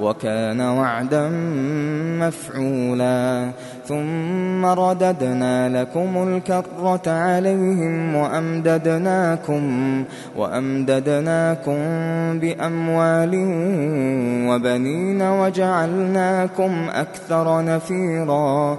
وكان وعدا مفعولا. ثم رددنا لكم الكرة عليهم وأمددناكم وأمددناكم بأموال وبنين وجعلناكم أكثر نفيرا.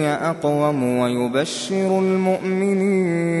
هي أقوم ويبشر المؤمنين.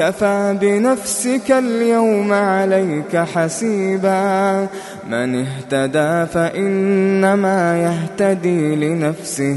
كفى بنفسك اليوم عليك حسيبا من اهتدى فإنما يهتدي لنفسه